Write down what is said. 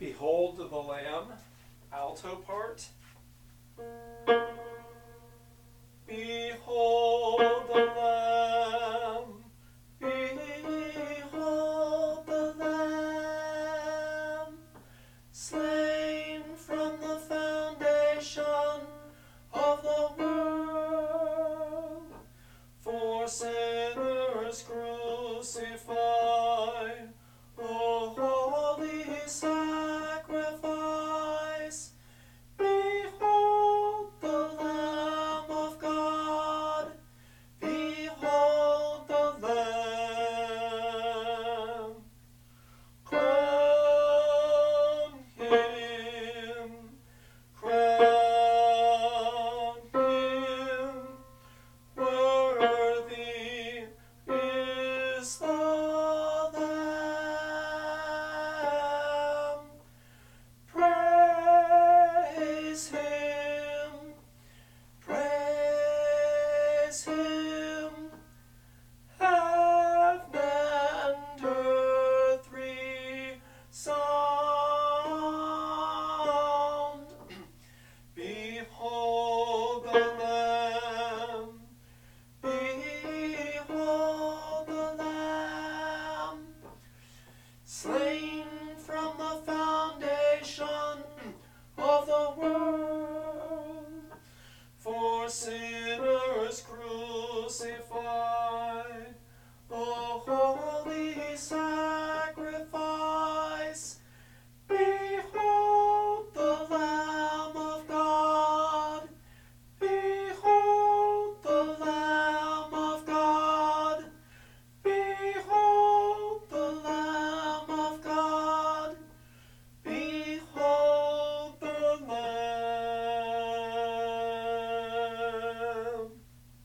Behold the Lamb, alto part. Behold the Lamb, behold the Lamb, slain from the foundation of the world, for sinners crucified. sinners crucified.